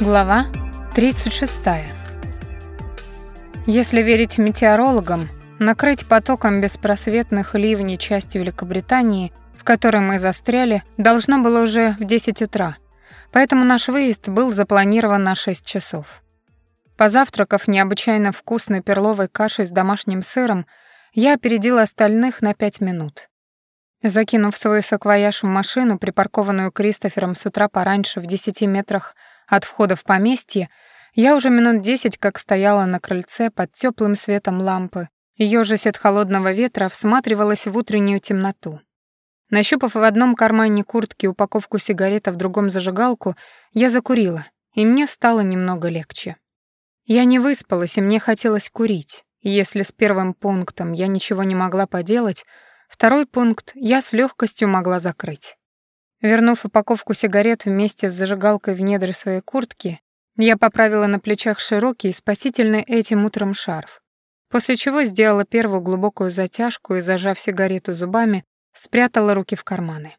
Глава 36. Если верить метеорологам, накрыть потоком беспросветных ливней части Великобритании, в которой мы застряли, должно было уже в 10 утра, поэтому наш выезд был запланирован на 6 часов. Позавтракав необычайно вкусной перловой кашей с домашним сыром, я опередила остальных на 5 минут. Закинув свой саквояж в машину, припаркованную Кристофером с утра пораньше в 10 метрах от входа в поместье я уже минут десять как стояла на крыльце под теплым светом лампы и, ёжась от холодного ветра, всматривалась в утреннюю темноту. Нащупав в одном кармане куртки упаковку сигарет, а в другом зажигалку, я закурила, и мне стало немного легче. Я не выспалась, и мне хотелось курить. Если с первым пунктом я ничего не могла поделать, второй пункт я с легкостью могла закрыть. Вернув упаковку сигарет вместе с зажигалкой в недры своей куртки, я поправила на плечах широкий, спасительный этим утром шарф, после чего сделала первую глубокую затяжку и, зажав сигарету зубами, спрятала руки в карманы.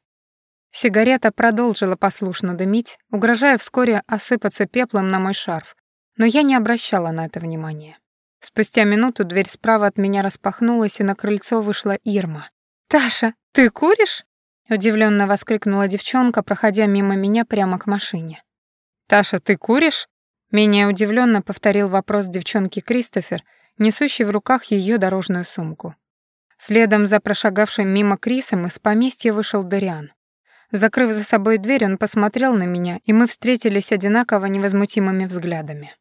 Сигарета продолжила послушно дымить, угрожая вскоре осыпаться пеплом на мой шарф, но я не обращала на это внимания. Спустя минуту дверь справа от меня распахнулась, и на крыльцо вышла Ирма. «Таша, ты куришь?» Удивленно воскликнула девчонка, проходя мимо меня прямо к машине. «Таша, ты куришь?» Менее удивленно повторил вопрос девчонки Кристофер, несущий в руках ее дорожную сумку. Следом за прошагавшим мимо Крисом из поместья вышел Дариан. Закрыв за собой дверь, он посмотрел на меня, и мы встретились одинаково невозмутимыми взглядами.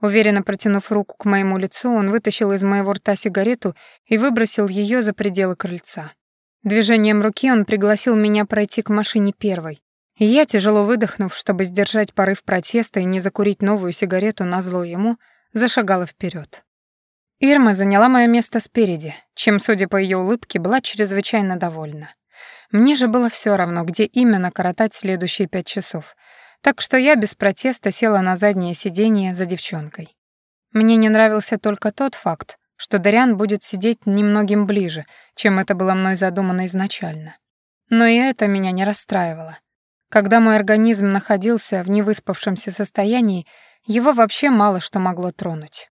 Уверенно протянув руку к моему лицу, он вытащил из моего рта сигарету и выбросил ее за пределы крыльца. Движением руки он пригласил меня пройти к машине первой. И я, тяжело выдохнув, чтобы сдержать порыв протеста и не закурить новую сигарету на зло ему, зашагала вперед. Ирма заняла мое место спереди, чем, судя по ее улыбке, была чрезвычайно довольна. Мне же было все равно, где именно коротать следующие пять часов, так что я без протеста села на заднее сиденье за девчонкой. Мне не нравился только тот факт, что Дариан будет сидеть немногим ближе, чем это было мной задумано изначально. Но и это меня не расстраивало. Когда мой организм находился в невыспавшемся состоянии, его вообще мало что могло тронуть.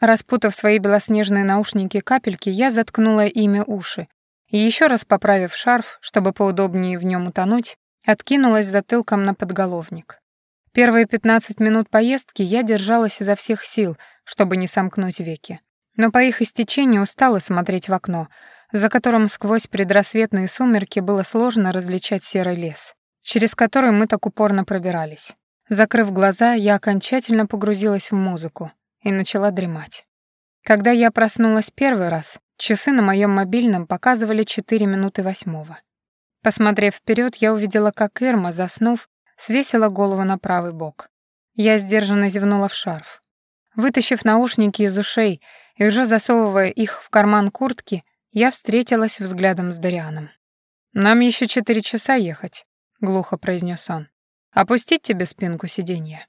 Распутав свои белоснежные наушники-капельки, я заткнула ими уши и еще раз поправив шарф, чтобы поудобнее в нем утонуть, откинулась затылком на подголовник. Первые 15 минут поездки я держалась изо всех сил, чтобы не сомкнуть веки но по их истечению устала смотреть в окно, за которым сквозь предрассветные сумерки было сложно различать серый лес, через который мы так упорно пробирались. Закрыв глаза, я окончательно погрузилась в музыку и начала дремать. Когда я проснулась первый раз, часы на моем мобильном показывали 4 минуты восьмого. Посмотрев вперед, я увидела, как Ирма, заснув, свесила голову на правый бок. Я сдержанно зевнула в шарф. Вытащив наушники из ушей и уже засовывая их в карман куртки, я встретилась взглядом с Дарианом. «Нам еще четыре часа ехать», — глухо произнес он. «Опустить тебе спинку сиденья?»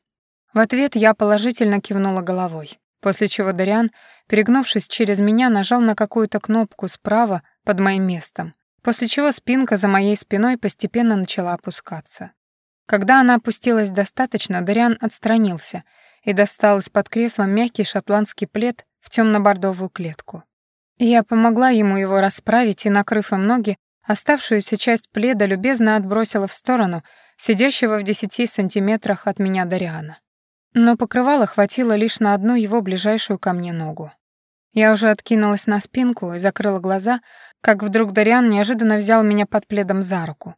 В ответ я положительно кивнула головой, после чего Дариан, перегнувшись через меня, нажал на какую-то кнопку справа под моим местом, после чего спинка за моей спиной постепенно начала опускаться. Когда она опустилась достаточно, Дариан отстранился и достал из-под кресла мягкий шотландский плед в темно-бордовую клетку. Я помогла ему его расправить и, накрыв им ноги, оставшуюся часть пледа любезно отбросила в сторону сидящего в десяти сантиметрах от меня Дариана. Но покрывало хватило лишь на одну его ближайшую ко мне ногу. Я уже откинулась на спинку и закрыла глаза, как вдруг Дариан неожиданно взял меня под пледом за руку.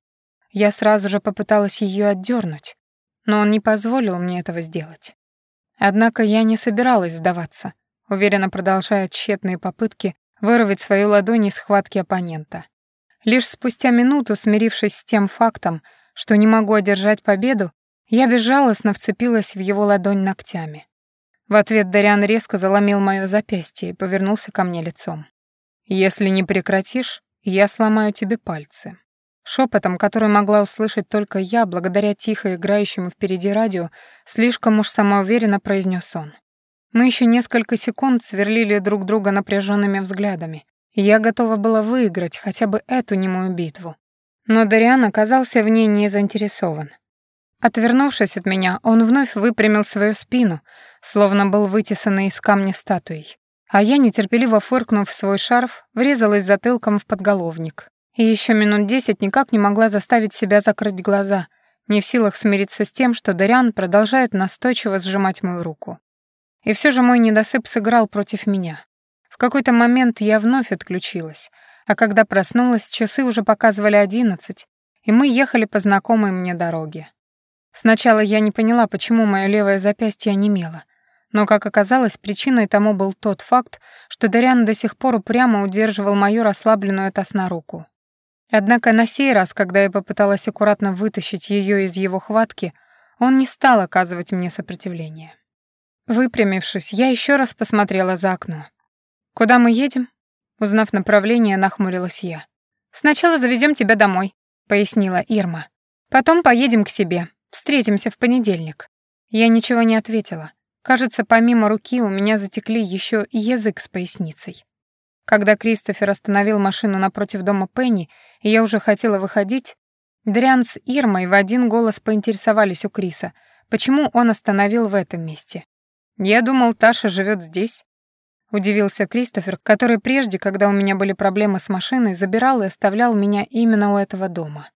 Я сразу же попыталась ее отдернуть, но он не позволил мне этого сделать. Однако я не собиралась сдаваться, уверенно продолжая тщетные попытки вырвать свою ладонь из схватки оппонента. Лишь спустя минуту, смирившись с тем фактом, что не могу одержать победу, я безжалостно вцепилась в его ладонь ногтями. В ответ Дариан резко заломил моё запястье и повернулся ко мне лицом. «Если не прекратишь, я сломаю тебе пальцы». Шепотом, который могла услышать только я, благодаря тихо играющему впереди радио, слишком уж самоуверенно произнес он. Мы еще несколько секунд сверлили друг друга напряженными взглядами, я готова была выиграть хотя бы эту немую битву. Но Дариан оказался в ней не заинтересован. Отвернувшись от меня, он вновь выпрямил свою спину, словно был вытесанный из камня статуей. А я, нетерпеливо фыркнув свой шарф, врезалась затылком в подголовник. И еще минут десять никак не могла заставить себя закрыть глаза, не в силах смириться с тем, что Дариан продолжает настойчиво сжимать мою руку. И все же мой недосып сыграл против меня. В какой-то момент я вновь отключилась, а когда проснулась, часы уже показывали одиннадцать, и мы ехали по знакомой мне дороге. Сначала я не поняла, почему мое левое запястье онемело, но, как оказалось, причиной тому был тот факт, что Дариан до сих пор упрямо удерживал мою расслабленную от руку. Однако на сей раз, когда я попыталась аккуратно вытащить ее из его хватки, он не стал оказывать мне сопротивление. Выпрямившись, я еще раз посмотрела за окно. «Куда мы едем?» Узнав направление, нахмурилась я. «Сначала завезем тебя домой», — пояснила Ирма. «Потом поедем к себе. Встретимся в понедельник». Я ничего не ответила. Кажется, помимо руки у меня затекли еще и язык с поясницей. Когда Кристофер остановил машину напротив дома Пенни, и я уже хотела выходить, Дриан с Ирмой в один голос поинтересовались у Криса, почему он остановил в этом месте. «Я думал, Таша живет здесь». Удивился Кристофер, который прежде, когда у меня были проблемы с машиной, забирал и оставлял меня именно у этого дома.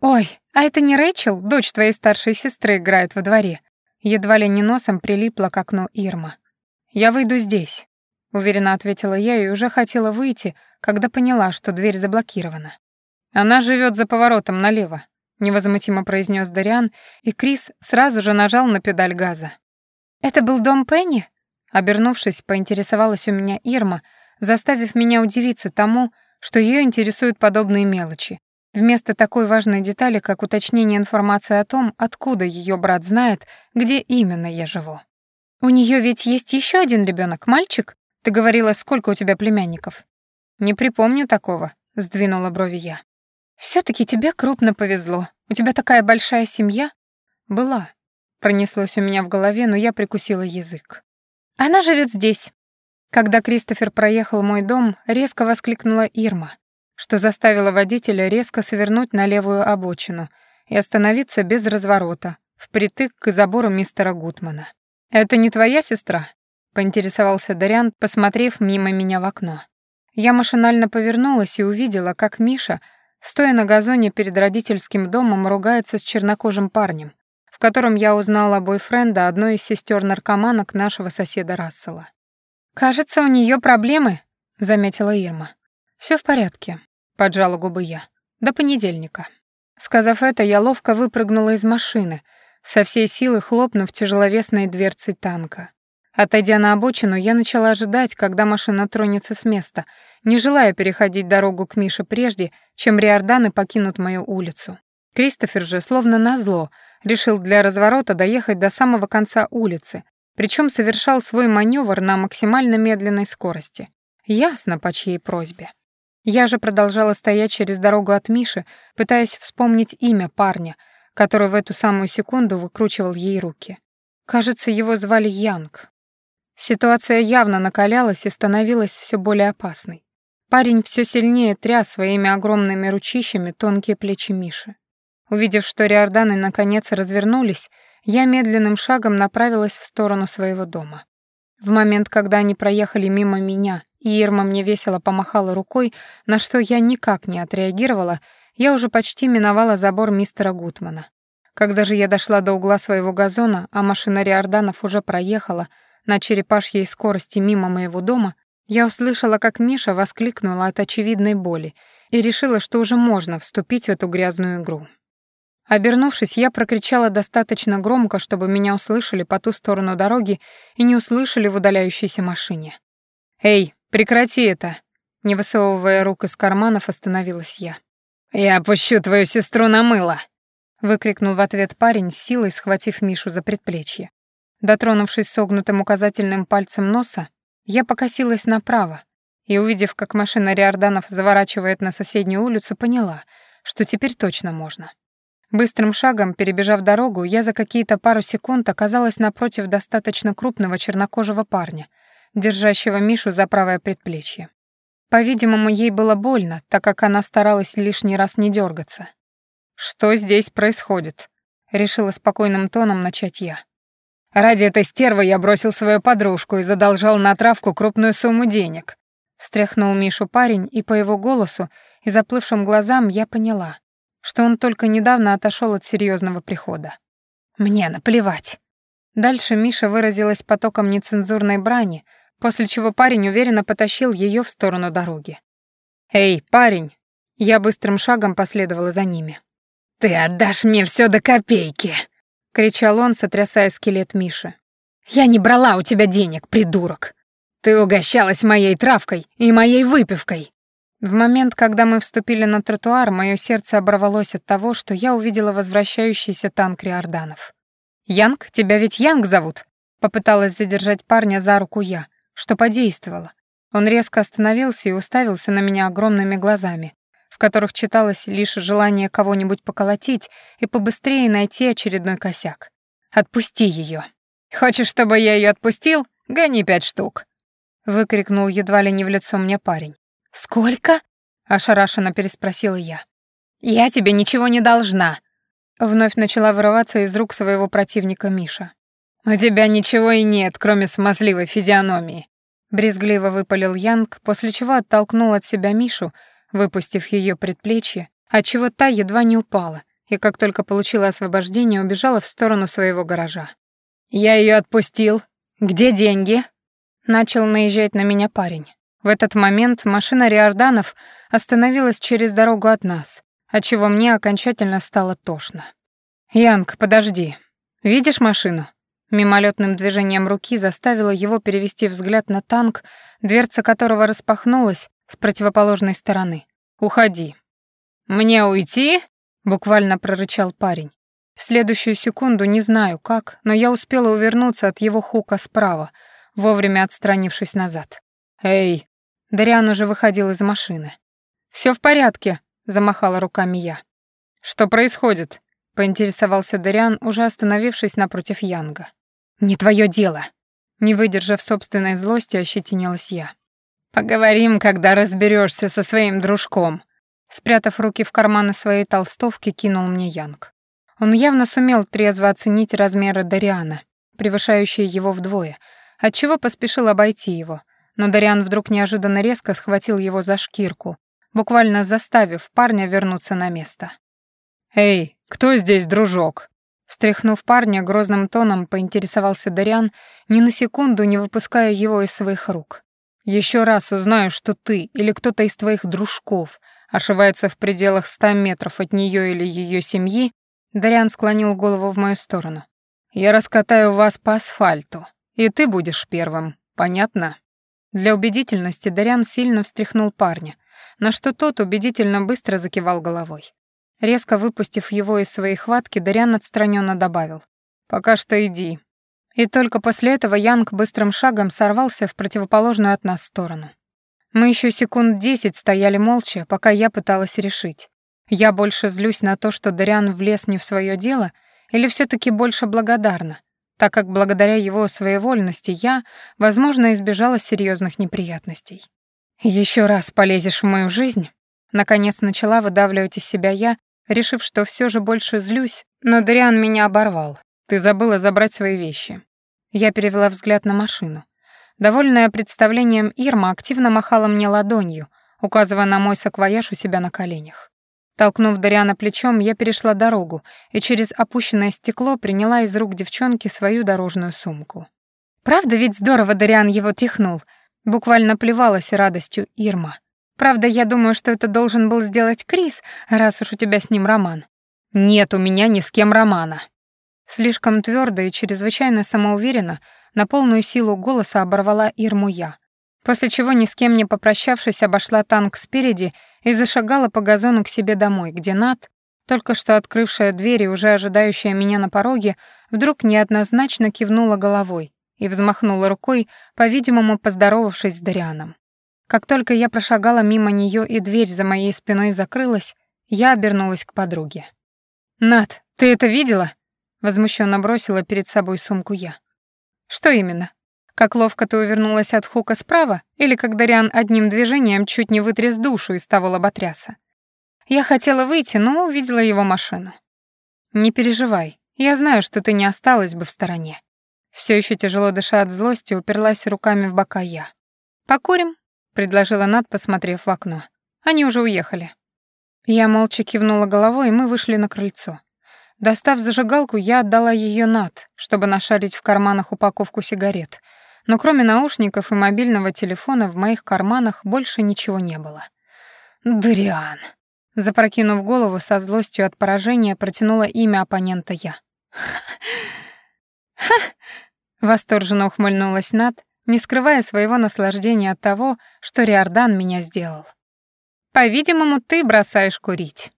«Ой, а это не Рэйчел, дочь твоей старшей сестры, играет во дворе?» Едва ли не носом прилипла к окну Ирма. «Я выйду здесь», — уверенно ответила я и уже хотела выйти, когда поняла, что дверь заблокирована. «Она живет за поворотом налево», — невозмутимо произнес Дариан, и Крис сразу же нажал на педаль газа. «Это был дом Пенни?» Обернувшись, поинтересовалась у меня Ирма, заставив меня удивиться тому, что ее интересуют подобные мелочи, Вместо такой важной детали, как уточнение информации о том, откуда ее брат знает, где именно я живу. «У нее ведь есть еще один ребенок, мальчик? Ты говорила, сколько у тебя племянников?» «Не припомню такого», — сдвинула брови я. все таки тебе крупно повезло. У тебя такая большая семья?» «Была», — пронеслось у меня в голове, но я прикусила язык. «Она живет здесь». Когда Кристофер проехал мой дом, резко воскликнула Ирма что заставило водителя резко свернуть на левую обочину и остановиться без разворота, впритык к забору мистера Гутмана. «Это не твоя сестра?» — поинтересовался Дарян, посмотрев мимо меня в окно. Я машинально повернулась и увидела, как Миша, стоя на газоне перед родительским домом, ругается с чернокожим парнем, в котором я узнала бойфренда одной из сестер наркоманок нашего соседа Рассела. «Кажется, у нее проблемы», — заметила Ирма. Все в порядке», — поджала губы я. «До понедельника». Сказав это, я ловко выпрыгнула из машины, со всей силы хлопнув тяжеловесной дверцей танка. Отойдя на обочину, я начала ожидать, когда машина тронется с места, не желая переходить дорогу к Мише прежде, чем Риорданы покинут мою улицу. Кристофер же, словно назло, решил для разворота доехать до самого конца улицы, причем совершал свой маневр на максимально медленной скорости. Ясно, по чьей просьбе. Я же продолжала стоять через дорогу от Миши, пытаясь вспомнить имя парня, который в эту самую секунду выкручивал ей руки. Кажется, его звали Янг. Ситуация явно накалялась и становилась все более опасной. Парень все сильнее тряс своими огромными ручищами тонкие плечи Миши. Увидев, что Риорданы наконец развернулись, я медленным шагом направилась в сторону своего дома. В момент, когда они проехали мимо меня и Ирма мне весело помахала рукой, на что я никак не отреагировала, я уже почти миновала забор мистера Гутмана. Когда же я дошла до угла своего газона, а машина Риорданов уже проехала на черепашьей скорости мимо моего дома, я услышала, как Миша воскликнула от очевидной боли и решила, что уже можно вступить в эту грязную игру. Обернувшись, я прокричала достаточно громко, чтобы меня услышали по ту сторону дороги и не услышали в удаляющейся машине. «Эй, «Прекрати это!» Не высовывая рук из карманов, остановилась я. «Я опущу твою сестру на мыло!» Выкрикнул в ответ парень, силой схватив Мишу за предплечье. Дотронувшись согнутым указательным пальцем носа, я покосилась направо и, увидев, как машина Риорданов заворачивает на соседнюю улицу, поняла, что теперь точно можно. Быстрым шагом, перебежав дорогу, я за какие-то пару секунд оказалась напротив достаточно крупного чернокожего парня — держащего Мишу за правое предплечье. По-видимому, ей было больно, так как она старалась лишний раз не дергаться. «Что здесь происходит?» — решила спокойным тоном начать я. Ради этой стервы я бросил свою подружку и задолжал на травку крупную сумму денег. Встряхнул Мишу парень, и по его голосу и заплывшим глазам я поняла, что он только недавно отошел от серьезного прихода. Мне наплевать. Дальше Миша выразилась потоком нецензурной брани, после чего парень уверенно потащил ее в сторону дороги. «Эй, парень!» Я быстрым шагом последовала за ними. «Ты отдашь мне все до копейки!» — кричал он, сотрясая скелет Миши. «Я не брала у тебя денег, придурок! Ты угощалась моей травкой и моей выпивкой!» В момент, когда мы вступили на тротуар, мое сердце оборвалось от того, что я увидела возвращающийся танк Риорданов. «Янг? Тебя ведь Янг зовут?» Попыталась задержать парня за руку я, что подействовало. Он резко остановился и уставился на меня огромными глазами, в которых читалось лишь желание кого-нибудь поколотить и побыстрее найти очередной косяк. «Отпусти ее. «Хочешь, чтобы я ее отпустил? Гони пять штук!» выкрикнул едва ли не в лицо мне парень. «Сколько?» — ошарашенно переспросила я. «Я тебе ничего не должна!» Вновь начала вырываться из рук своего противника Миша. «У тебя ничего и нет, кроме смазливой физиономии», — брезгливо выпалил Янг, после чего оттолкнул от себя Мишу, выпустив ее предплечье, отчего та едва не упала, и как только получила освобождение, убежала в сторону своего гаража. «Я ее отпустил. Где деньги?» Начал наезжать на меня парень. В этот момент машина Риорданов остановилась через дорогу от нас, отчего мне окончательно стало тошно. «Янг, подожди. Видишь машину?» Мимолетным движением руки заставила его перевести взгляд на танк, дверца которого распахнулась с противоположной стороны. «Уходи». «Мне уйти?» — буквально прорычал парень. В следующую секунду не знаю как, но я успела увернуться от его хука справа, вовремя отстранившись назад. «Эй!» Дариан уже выходил из машины. Все в порядке», — замахала руками я. «Что происходит?» — поинтересовался Дариан, уже остановившись напротив Янга. «Не твое дело!» Не выдержав собственной злости, ощетинилась я. «Поговорим, когда разберешься со своим дружком», спрятав руки в карманы своей толстовки, кинул мне Янг. Он явно сумел трезво оценить размеры Дариана, превышающие его вдвое, отчего поспешил обойти его, но Дариан вдруг неожиданно резко схватил его за шкирку, буквально заставив парня вернуться на место. «Эй, кто здесь дружок?» Встряхнув парня, грозным тоном поинтересовался Дариан, ни на секунду не выпуская его из своих рук. Еще раз узнаю, что ты или кто-то из твоих дружков ошивается в пределах ста метров от нее или ее семьи, Дариан склонил голову в мою сторону. Я раскатаю вас по асфальту, и ты будешь первым, понятно? Для убедительности Дариан сильно встряхнул парня, на что тот убедительно быстро закивал головой. Резко выпустив его из своей хватки, Дариан отстраненно добавил. «Пока что иди, и только после этого Янг быстрым шагом сорвался в противоположную от нас сторону. Мы еще секунд десять стояли молча, пока я пыталась решить. Я больше злюсь на то, что Дариан влез не в свое дело, или все таки больше благодарна, так как благодаря его своевольности я, возможно, избежала серьезных неприятностей. Еще раз полезешь в мою жизнь?» Наконец начала выдавливать из себя я, решив, что все же больше злюсь, но Дариан меня оборвал. Ты забыла забрать свои вещи. Я перевела взгляд на машину. Довольная представлением Ирма активно махала мне ладонью, указывая на мой саквояж у себя на коленях. Толкнув Дариана плечом, я перешла дорогу и через опущенное стекло приняла из рук девчонки свою дорожную сумку. «Правда ведь здорово Дариан его тряхнул?» Буквально плевалась радостью Ирма. «Правда, я думаю, что это должен был сделать Крис, раз уж у тебя с ним роман». «Нет у меня ни с кем романа», Слишком твердо и чрезвычайно самоуверенно на полную силу голоса оборвала Ирму я, после чего ни с кем не попрощавшись обошла танк спереди и зашагала по газону к себе домой, где Нат, только что открывшая дверь и уже ожидающая меня на пороге, вдруг неоднозначно кивнула головой и взмахнула рукой, по-видимому, поздоровавшись с Дарианом. Как только я прошагала мимо нее и дверь за моей спиной закрылась, я обернулась к подруге. «Нат, ты это видела?» Возмущенно бросила перед собой сумку я. Что именно? Как ловко ты увернулась от хука справа, или как Дариан одним движением чуть не вытряс душу из того лоботряса? Я хотела выйти, но увидела его машину. Не переживай, Я знаю, что ты не осталась бы в стороне. Все еще тяжело дыша от злости, уперлась руками в бока я. «Покурим?» — предложила Над, посмотрев в окно. «Они уже уехали». Я молча кивнула головой, и мы вышли на крыльцо. Достав зажигалку, я отдала ее Над, чтобы нашарить в карманах упаковку сигарет. Но кроме наушников и мобильного телефона в моих карманах больше ничего не было. «Дриан!» Запрокинув голову со злостью от поражения, протянула имя оппонента я. «Ха!» Восторженно ухмыльнулась Над, не скрывая своего наслаждения от того, что Риордан меня сделал. «По-видимому, ты бросаешь курить».